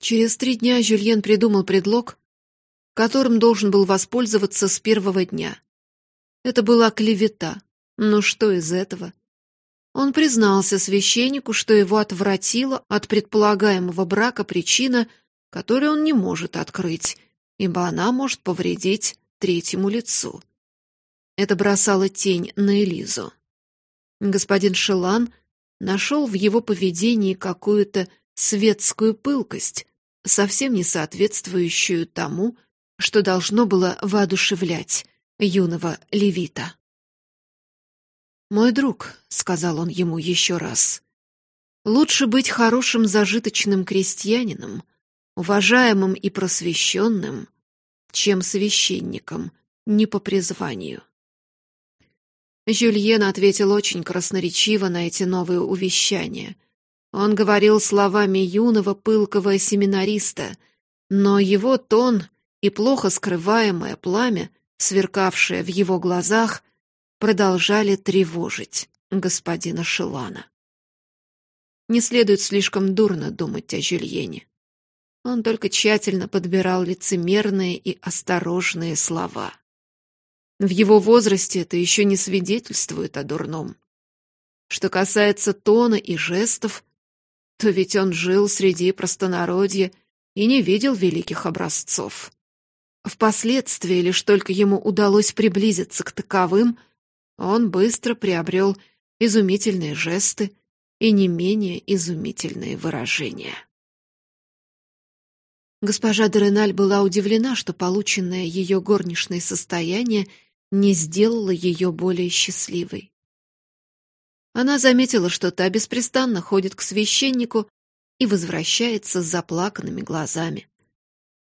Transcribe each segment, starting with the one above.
Через три дня Жюльен придумал предлог, которым должен был воспользоваться с первого дня. Это была клевета. Но что из этого? Он признался священнику, что его отвратила от предполагаемого брака причина, которую он не может открыть, ибо она может повредить третьему лицу. Это бросало тень на Элизу. Господин Шелан нашел в его поведении какую-то светскую пылкость, совсем не соответствующую тому, что должно было воодушевлять юного левита. «Мой друг», — сказал он ему еще раз, — «лучше быть хорошим зажиточным крестьянином, уважаемым и просвещенным, чем священником, не по призванию». Жюльен ответил очень красноречиво на эти новые увещания. Он говорил словами юного пылкого семинариста, но его тон и плохо скрываемое пламя, сверкавшее в его глазах, продолжали тревожить господина Шилана. Не следует слишком дурно думать о Жюльене. Он только тщательно подбирал лицемерные и осторожные слова. В его возрасте это еще не свидетельствует о дурном. Что касается тона и жестов, то ведь он жил среди простонародья и не видел великих образцов. Впоследствии, лишь только ему удалось приблизиться к таковым, он быстро приобрел изумительные жесты и не менее изумительные выражения. Госпожа Дереналь была удивлена, что полученное ее горничное состояние не сделало ее более счастливой. Она заметила, что та беспрестанно ходит к священнику и возвращается с заплаканными глазами.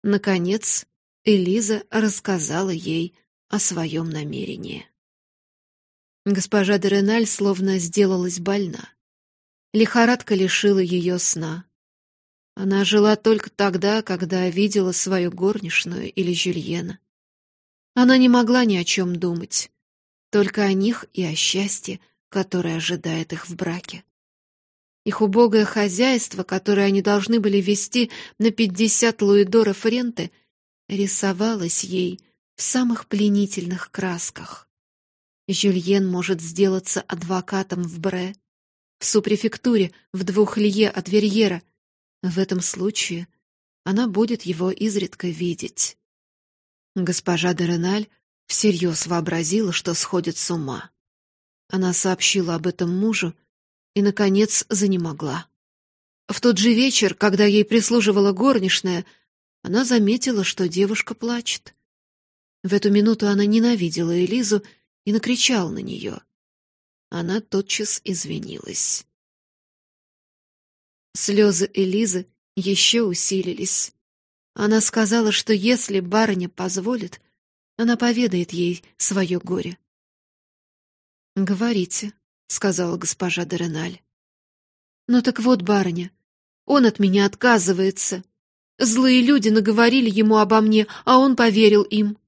Наконец, Элиза рассказала ей о своем намерении. Госпожа де Реналь словно сделалась больна. Лихорадка лишила ее сна. Она жила только тогда, когда видела свою горничную или Жюльена. Она не могла ни о чем думать, только о них и о счастье, которое ожидает их в браке. Их убогое хозяйство, которое они должны были вести на пятьдесят луидоров ренты — рисовалась ей в самых пленительных красках. Жюльен может сделаться адвокатом в Бре, в супрефектуре в двух лье от Верьера. В этом случае она будет его изредка видеть. Госпожа де Реналь всерьез вообразила, что сходит с ума. Она сообщила об этом мужу и, наконец, занемогла. В тот же вечер, когда ей прислуживала горничная, она заметила, что девушка плачет. В эту минуту она ненавидела Элизу и накричала на нее. Она тотчас извинилась. Слезы Элизы еще усилились. Она сказала, что если барыня позволит, она поведает ей свое горе. «Говорите», — сказала госпожа Дереналь. «Ну так вот, барыня, он от меня отказывается», Злые люди наговорили ему обо мне, а он поверил им.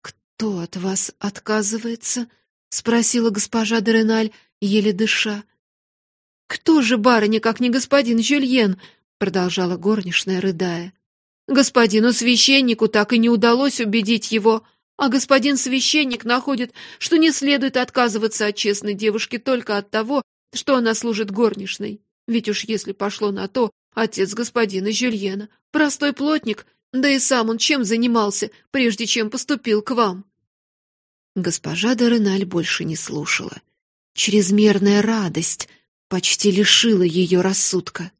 «Кто от вас отказывается?» — спросила госпожа Дереналь, еле дыша. «Кто же, барыня, как не господин Жюльен?» — продолжала горничная, рыдая. «Господину священнику так и не удалось убедить его, а господин священник находит, что не следует отказываться от честной девушки только от того, что она служит горничной. Ведь уж если пошло на то, отец господина Жюльена, простой плотник, да и сам он чем занимался, прежде чем поступил к вам?» Госпожа Дореналь больше не слушала. Чрезмерная радость почти лишила ее рассудка.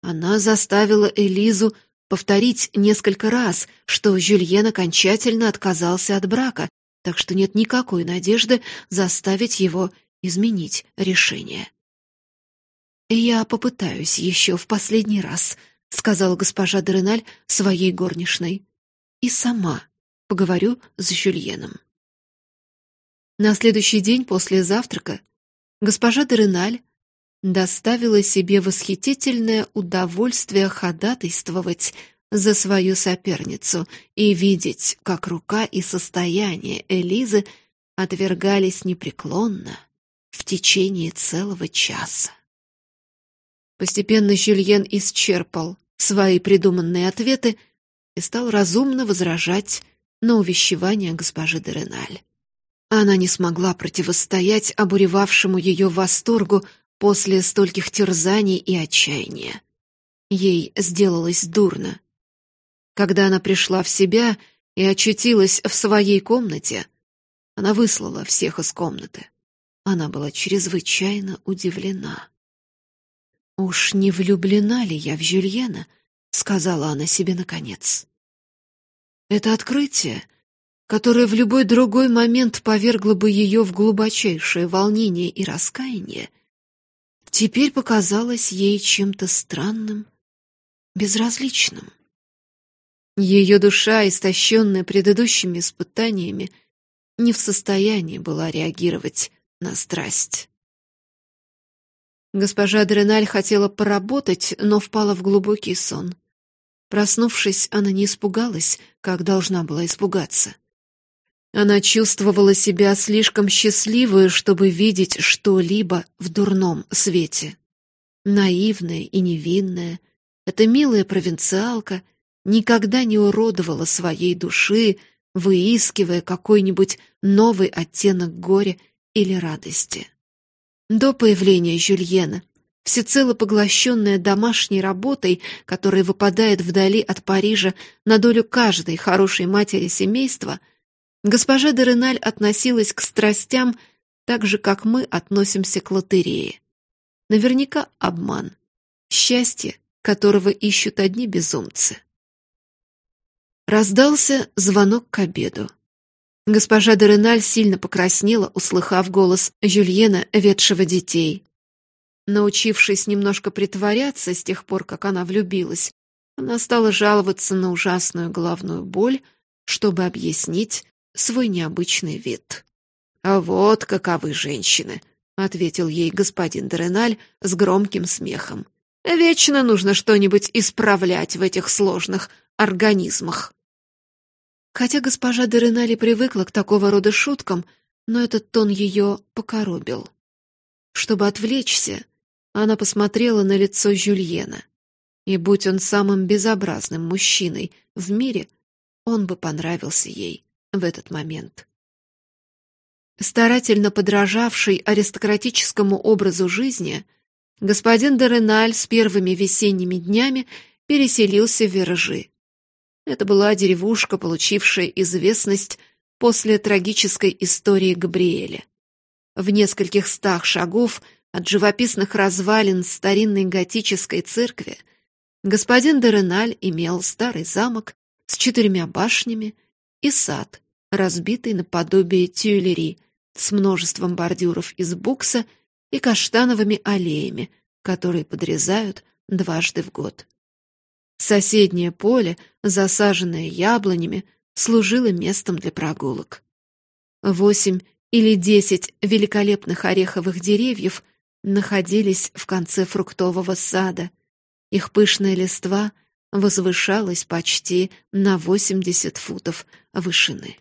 Она заставила Элизу повторить несколько раз, что Жюльен окончательно отказался от брака, так что нет никакой надежды заставить его изменить решение. «Я попытаюсь еще в последний раз», — сказала госпожа Дереналь своей горничной. «И сама поговорю с Жюльеном». На следующий день после завтрака госпожа Дереналь доставила себе восхитительное удовольствие ходатайствовать за свою соперницу и видеть, как рука и состояние Элизы отвергались непреклонно в течение целого часа. Постепенно Жюльен исчерпал свои придуманные ответы и стал разумно возражать на увещевание госпожи Дереналь. Она не смогла противостоять обуревавшему ее восторгу после стольких терзаний и отчаяния. Ей сделалось дурно. Когда она пришла в себя и очутилась в своей комнате, она выслала всех из комнаты. Она была чрезвычайно удивлена. «Уж не влюблена ли я в Жюльена?» — сказала она себе наконец. Это открытие, которое в любой другой момент повергло бы ее в глубочайшее волнение и раскаяние, теперь показалось ей чем-то странным, безразличным. Ее душа, истощенная предыдущими испытаниями, не в состоянии была реагировать на страсть. Госпожа Дреналь хотела поработать, но впала в глубокий сон. Проснувшись, она не испугалась, как должна была испугаться. Она чувствовала себя слишком счастливой, чтобы видеть что-либо в дурном свете. Наивная и невинная, эта милая провинциалка никогда не уродовала своей души, выискивая какой-нибудь новый оттенок горя или радости. До появления Жюльена, всецело поглощенная домашней работой, которая выпадает вдали от Парижа на долю каждой хорошей матери семейства, госпожа де Реналь относилась к страстям так же, как мы относимся к лотерее. Наверняка обман, счастье, которого ищут одни безумцы. Раздался звонок к обеду. Госпожа де Реналь сильно покраснела, услыхав голос Жюльена, ведшего детей. Научившись немножко притворяться с тех пор, как она влюбилась, она стала жаловаться на ужасную головную боль, чтобы объяснить свой необычный вид. «А вот каковы женщины», — ответил ей господин Дереналь с громким смехом. «Вечно нужно что-нибудь исправлять в этих сложных организмах». Хотя госпожа Деренали привыкла к такого рода шуткам, но этот тон ее покоробил. Чтобы отвлечься, она посмотрела на лицо Жюльена. И будь он самым безобразным мужчиной в мире, он бы понравился ей в этот момент. Старательно подражавший аристократическому образу жизни, господин Дереналь с первыми весенними днями переселился в Вержи. Это была деревушка, получившая известность после трагической истории Габриэля. В нескольких стах шагов от живописных развалин старинной готической церкви господин Дереналь имел старый замок с четырьмя башнями и сад, разбитый наподобие тюлери, с множеством бордюров из букса и каштановыми аллеями, которые подрезают дважды в год. Соседнее поле, засаженное яблонями, служило местом для прогулок. Восемь или десять великолепных ореховых деревьев находились в конце фруктового сада. Их пышная листва возвышалась почти на восемьдесят футов вышины.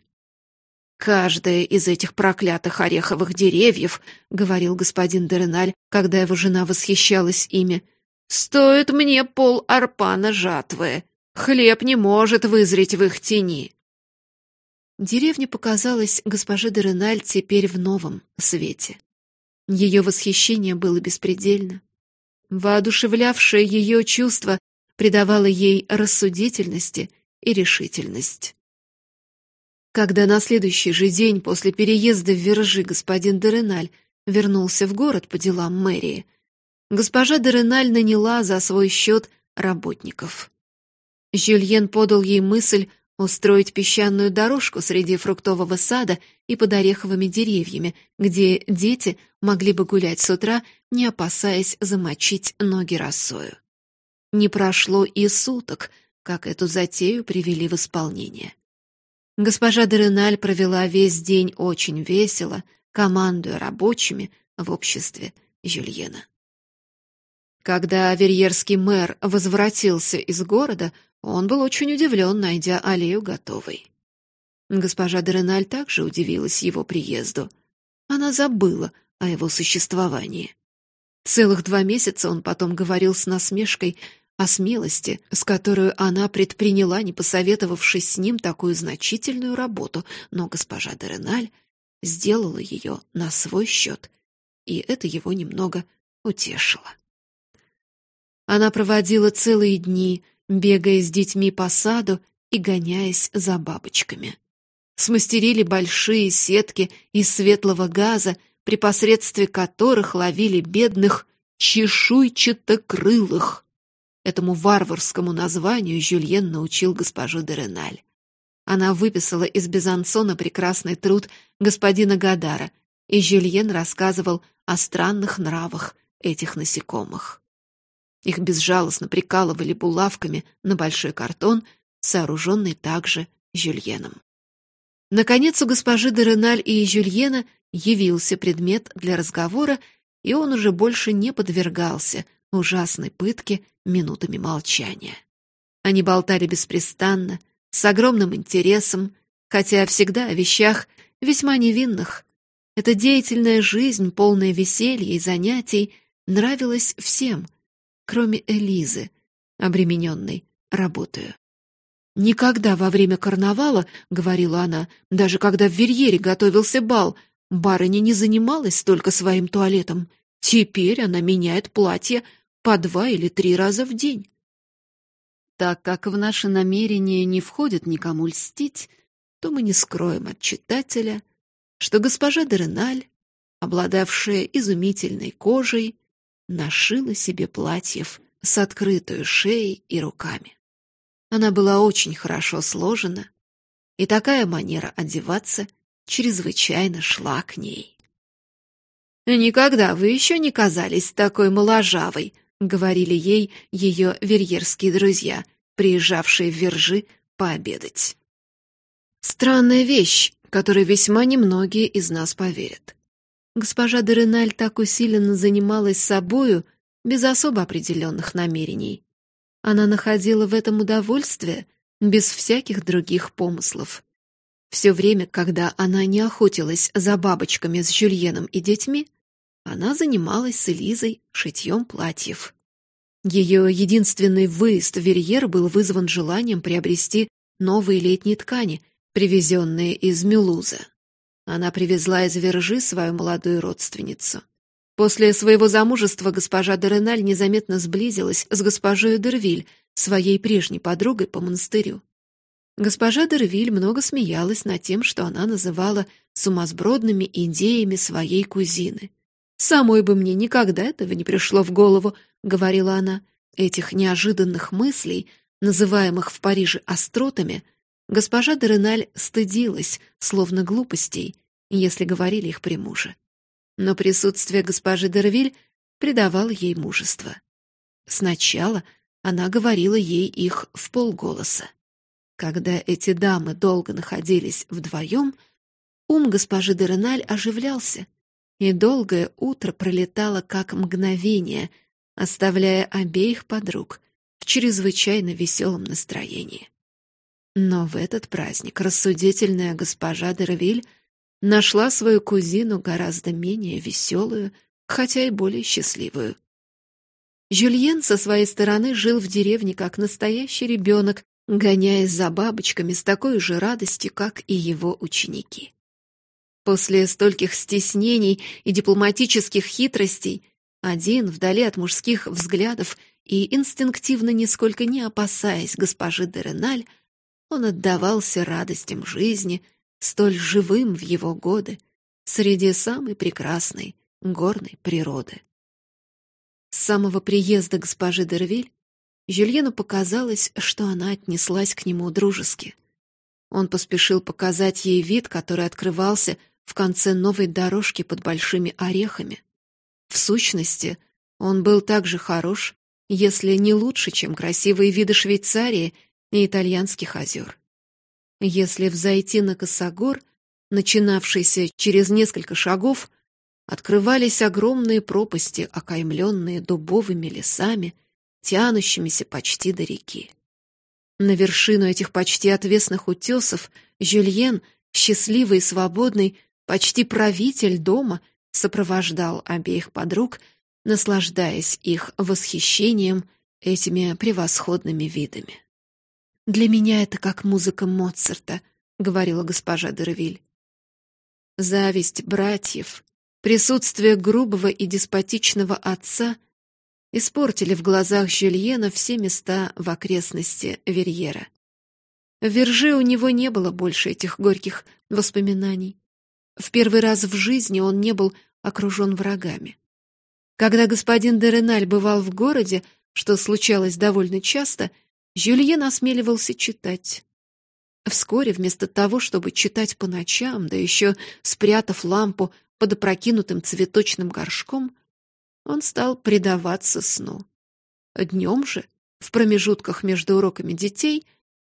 «Каждая из этих проклятых ореховых деревьев, — говорил господин Дереналь, когда его жена восхищалась ими, — Стоит мне пол арпана жатвы. Хлеб не может вызреть в их тени. Деревня показалась госпоже де Реналь теперь в новом свете. Ее восхищение было беспредельно. Воодушевлявшее ее чувство придавало ей рассудительности и решительность. Когда на следующий же день после переезда в Вержи господин Дереналь вернулся в город по делам мэрии, госпожа Дереналь наняла за свой счет работников. Жюльен подал ей мысль устроить песчаную дорожку среди фруктового сада и под ореховыми деревьями, где дети могли бы гулять с утра, не опасаясь замочить ноги росою. Не прошло и суток, как эту затею привели в исполнение. Госпожа Дереналь провела весь день очень весело, командуя рабочими в обществе Жюльена. Когда верьерский мэр возвратился из города, он был очень удивлен, найдя аллею готовой. Госпожа Дереналь также удивилась его приезду. Она забыла о его существовании. Целых два месяца он потом говорил с насмешкой о смелости, с которой она предприняла, не посоветовавшись с ним, такую значительную работу, но госпожа Дереналь сделала ее на свой счет, и это его немного утешило. Она проводила целые дни, бегая с детьми по саду и гоняясь за бабочками. Смастерили большие сетки из светлого газа, при посредстве которых ловили бедных чешуйчатокрылых. Этому варварскому названию Жюльен научил госпожу Дереналь. Она выписала из Безансона прекрасный труд господина Гадара, и Жюльен рассказывал о странных нравах этих насекомых. Их безжалостно прикалывали булавками на большой картон, сооруженный также Жюльеном. Наконец у госпожи Дереналь и Жюльена явился предмет для разговора, и он уже больше не подвергался ужасной пытке минутами молчания. Они болтали беспрестанно, с огромным интересом, хотя всегда о вещах весьма невинных. Эта деятельная жизнь, полная веселья и занятий, нравилась всем, кроме Элизы, обремененной работою. Никогда во время карнавала, говорила она, даже когда в Верьере готовился бал, барыня не занималась только своим туалетом. Теперь она меняет платье по два или три раза в день. Так как в наше намерение не входит никому льстить, то мы не скроем от читателя, что госпожа Дереналь, обладавшая изумительной кожей, нашила себе платьев с открытой шеей и руками. Она была очень хорошо сложена, и такая манера одеваться чрезвычайно шла к ней. «Никогда вы еще не казались такой моложавой», — говорили ей ее верьерские друзья, приезжавшие в Вержи пообедать. Странная вещь, которой весьма немногие из нас поверят. Госпожа Дереналь так усиленно занималась собою, без особо определенных намерений. Она находила в этом удовольствие, без всяких других помыслов. Все время, когда она не охотилась за бабочками с Жюльеном и детьми, она занималась с Элизой шитьем платьев. Ее единственный выезд в Верьер был вызван желанием приобрести новые летние ткани, привезенные из Мюлуза. Она привезла из Вержи свою молодую родственницу. После своего замужества госпожа Дереналь незаметно сблизилась с госпожой Дервиль, своей прежней подругой по монастырю. Госпожа Дервиль много смеялась над тем, что она называла сумасбродными идеями своей кузины. «Самой бы мне никогда этого не пришло в голову», — говорила она. Этих неожиданных мыслей, называемых в Париже остротами, госпожа Дереналь стыдилась, словно глупостей, если говорили их при муже. Но присутствие госпожи Дервиль придавало ей мужество. Сначала она говорила ей их в полголоса. Когда эти дамы долго находились вдвоем, ум госпожи Дереналь оживлялся, и долгое утро пролетало как мгновение, оставляя обеих подруг в чрезвычайно веселом настроении. Но в этот праздник рассудительная госпожа Деравиль нашла свою кузину гораздо менее веселую, хотя и более счастливую. Жюльен со своей стороны жил в деревне как настоящий ребенок, гоняясь за бабочками с такой же радостью, как и его ученики. После стольких стеснений и дипломатических хитростей, один, вдали от мужских взглядов и инстинктивно нисколько не опасаясь госпожи Дереналь, он отдавался радостям жизни, столь живым в его годы, среди самой прекрасной горной природы. С самого приезда госпожи Дервиль Жюльену показалось, что она отнеслась к нему дружески. Он поспешил показать ей вид, который открывался в конце новой дорожки под большими орехами. В сущности, он был так же хорош, если не лучше, чем красивые виды Швейцарии и итальянских озер. Если взойти на косогор, начинавшийся через несколько шагов, открывались огромные пропасти, окаймленные дубовыми лесами, тянущимися почти до реки. На вершину этих почти отвесных утесов Жюльен, счастливый и свободный, Почти правитель дома сопровождал обеих подруг, наслаждаясь их восхищением этими превосходными видами. «Для меня это как музыка Моцарта», — говорила госпожа Дервиль. Зависть братьев, присутствие грубого и деспотичного отца испортили в глазах Жюльена все места в окрестности Верьера. В Верже у него не было больше этих горьких воспоминаний. В первый раз в жизни он не был окружен врагами. Когда господин де Реналь бывал в городе, что случалось довольно часто, Жюльен осмеливался читать. Вскоре, вместо того, чтобы читать по ночам, да еще спрятав лампу под опрокинутым цветочным горшком, он стал предаваться сну. Днем же, в промежутках между уроками детей,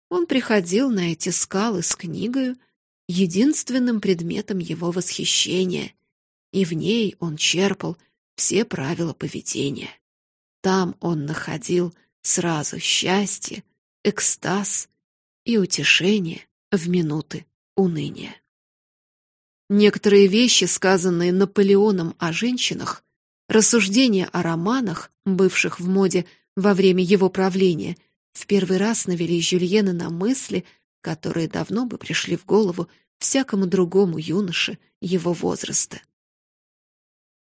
он приходил на эти скалы с книгою, единственным предметом его восхищения, и в ней он черпал все правила поведения. Там он находил сразу счастье, экстаз и утешение в минуты уныния. Некоторые вещи, сказанные Наполеоном о женщинах, рассуждения о романах, бывших в моде во время его правления, в первый раз навели Жюльена на мысли, которые давно бы пришли в голову всякому другому юноше его возраста.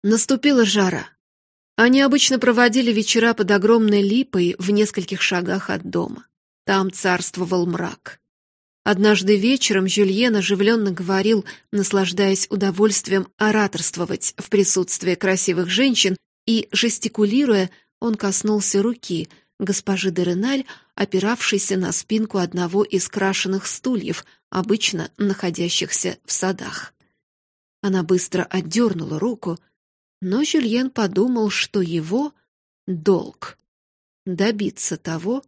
Наступила жара. Они обычно проводили вечера под огромной липой в нескольких шагах от дома. Там царствовал мрак. Однажды вечером Жюльен оживленно говорил, наслаждаясь удовольствием ораторствовать в присутствии красивых женщин, и, жестикулируя, он коснулся руки госпожи де Реналь, опиравшейся на спинку одного из крашеных стульев, обычно находящихся в садах. Она быстро отдернула руку, но Жюльен подумал, что его долг — добиться того,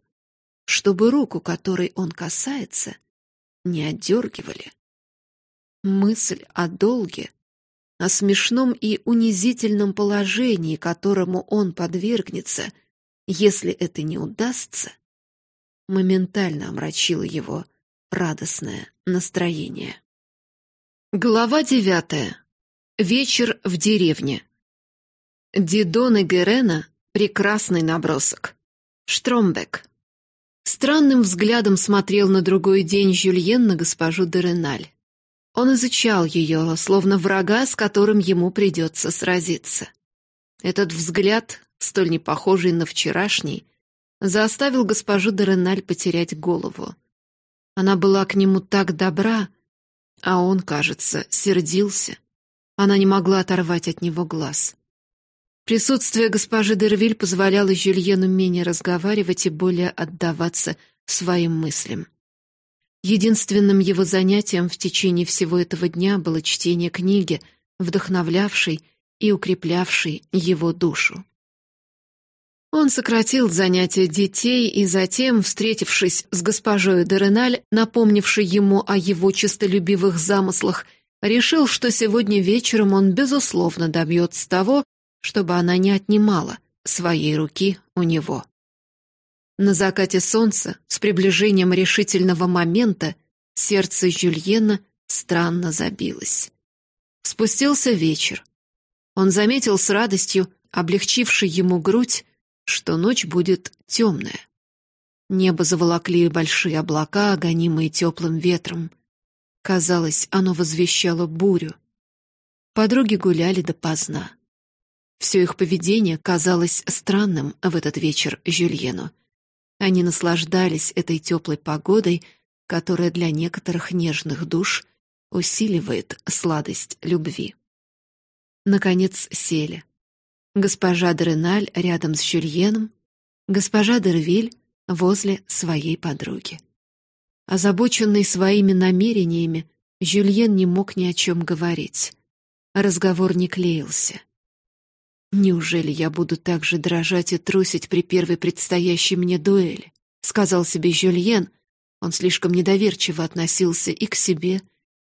чтобы руку, которой он касается, не отдергивали. Мысль о долге, о смешном и унизительном положении, которому он подвергнется, если это не удастся, моментально омрачила его радостное настроение. Глава девятая. Вечер в деревне. Дидон и Герена — прекрасный набросок. Штромбек. Странным взглядом смотрел на другой день Жюльен на госпожу Дереналь. Он изучал ее, словно врага, с которым ему придется сразиться. Этот взгляд, столь не похожий на вчерашний, заставил госпожу Дереналь потерять голову. Она была к нему так добра, а он, кажется, сердился. Она не могла оторвать от него глаз. Присутствие госпожи Дервиль позволяло Жюльену менее разговаривать и более отдаваться своим мыслям. Единственным его занятием в течение всего этого дня было чтение книги, вдохновлявшей и укреплявшей его душу. Он сократил занятия детей и затем, встретившись с госпожой Дереналь, напомнившей ему о его честолюбивых замыслах, решил, что сегодня вечером он, безусловно, добьется того, чтобы она не отнимала своей руки у него. На закате солнца, с приближением решительного момента, сердце Жюльена странно забилось. Спустился вечер. Он заметил с радостью, облегчивший ему грудь, что ночь будет темная. Небо заволокли большие облака, гонимые теплым ветром. Казалось, оно возвещало бурю. Подруги гуляли допоздна. Все их поведение казалось странным в этот вечер Жюльену. Они наслаждались этой теплой погодой, которая для некоторых нежных душ усиливает сладость любви. Наконец сели. Госпожа Дреналь рядом с Жюльеном, госпожа Дервиль возле своей подруги. Озабоченный своими намерениями, Жюльен не мог ни о чем говорить. Разговор не клеился. Неужели я буду так же дрожать и трусить при первой предстоящей мне дуэли? сказал себе Жюльен. Он слишком недоверчиво относился и к себе,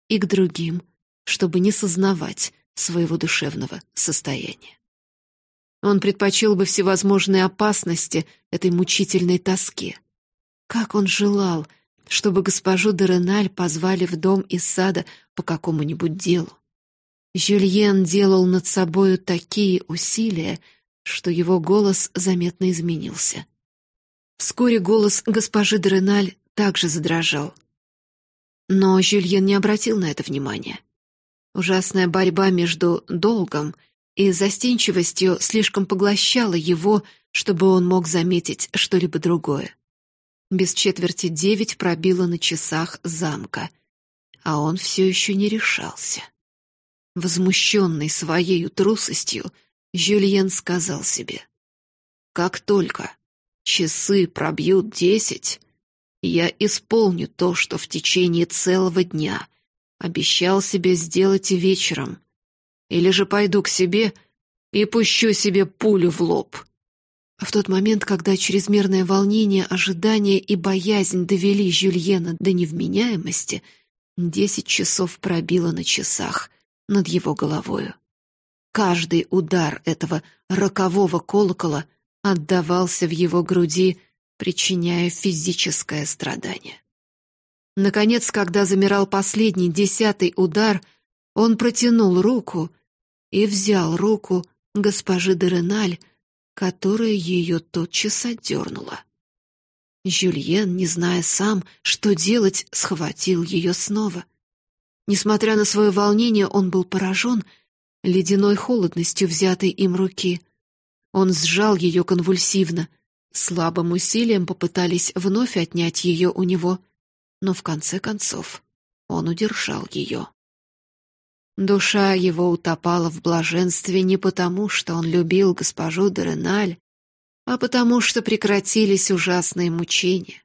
и к другим, чтобы не сознавать своего душевного состояния. Он предпочел бы всевозможные опасности этой мучительной тоске. Как он желал, чтобы госпожу Дереналь позвали в дом из сада по какому-нибудь делу. Жюльен делал над собою такие усилия, что его голос заметно изменился. Вскоре голос госпожи Дреналь также задрожал. Но Жюльен не обратил на это внимания. Ужасная борьба между долгом и застенчивостью слишком поглощала его, чтобы он мог заметить что-либо другое. Без четверти девять пробило на часах замка, а он все еще не решался. Возмущенный своей трусостью, Жюльен сказал себе: "Как только часы пробьют десять, я исполню то, что в течение целого дня обещал себе сделать вечером, или же пойду к себе и пущу себе пулю в лоб". В тот момент, когда чрезмерное волнение, ожидание и боязнь довели Жюльена до невменяемости, десять часов пробило на часах над его головою. Каждый удар этого рокового колокола отдавался в его груди, причиняя физическое страдание. Наконец, когда замирал последний десятый удар, он протянул руку и взял руку госпожи Дереналь, которая ее тотчас отдернула. Жюльен, не зная сам, что делать, схватил ее снова. Несмотря на свое волнение, он был поражен ледяной холодностью взятой им руки. Он сжал ее конвульсивно. Слабым усилием попытались вновь отнять ее у него, но в конце концов он удержал ее. Душа его утопала в блаженстве не потому, что он любил госпожу Дереналь, а потому что прекратились ужасные мучения.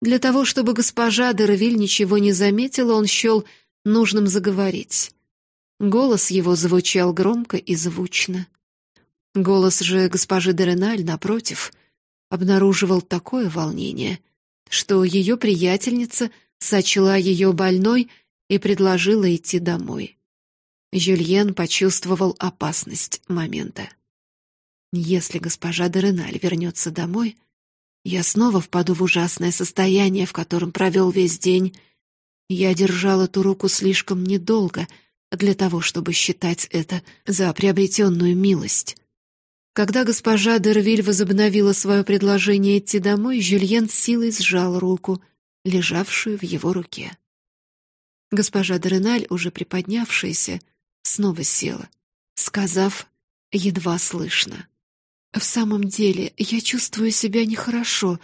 Для того, чтобы госпожа Дервиль ничего не заметила, он счел нужным заговорить. Голос его звучал громко и звучно. Голос же госпожи Дереналь, напротив, обнаруживал такое волнение, что ее приятельница сочла ее больной и предложила идти домой. Жюльен почувствовал опасность момента. Если госпожа Дереналь вернется домой, я снова впаду в ужасное состояние, в котором провел весь день. Я держал эту руку слишком недолго для того, чтобы считать это за приобретенную милость. Когда госпожа Дервиль возобновила свое предложение идти домой, Жюльен с силой сжал руку, лежавшую в его руке. Госпожа Дереналь, уже приподнявшаяся, снова села, сказав едва слышно: "В самом деле, я чувствую себя нехорошо,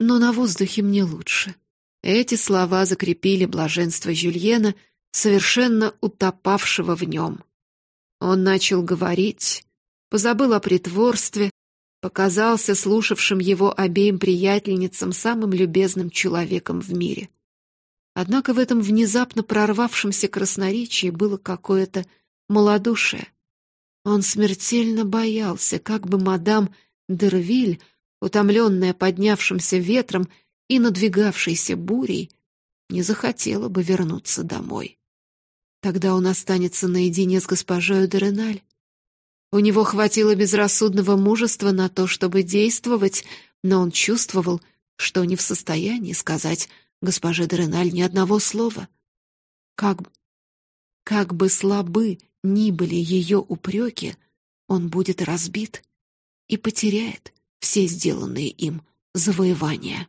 но на воздухе мне лучше". Эти слова закрепили блаженство Жюльена, совершенно утопавшего в нем. Он начал говорить, позабыл о притворстве, показался слушавшим его обеим приятельницам самым любезным человеком в мире. Однако в этом внезапно прорвавшемся красноречии было какое-то малодушие. Он смертельно боялся, как бы мадам Дервиль, утомленная поднявшимся ветром и надвигавшейся бурей, не захотела бы вернуться домой. Тогда он останется наедине с госпожой Дереналь. У него хватило безрассудного мужества на то, чтобы действовать, но он чувствовал, что не в состоянии сказать госпоже Дреналь ни одного слова. Как как бы слабы ни были ее упреки, он будет разбит и потеряет все сделанные им завоевания.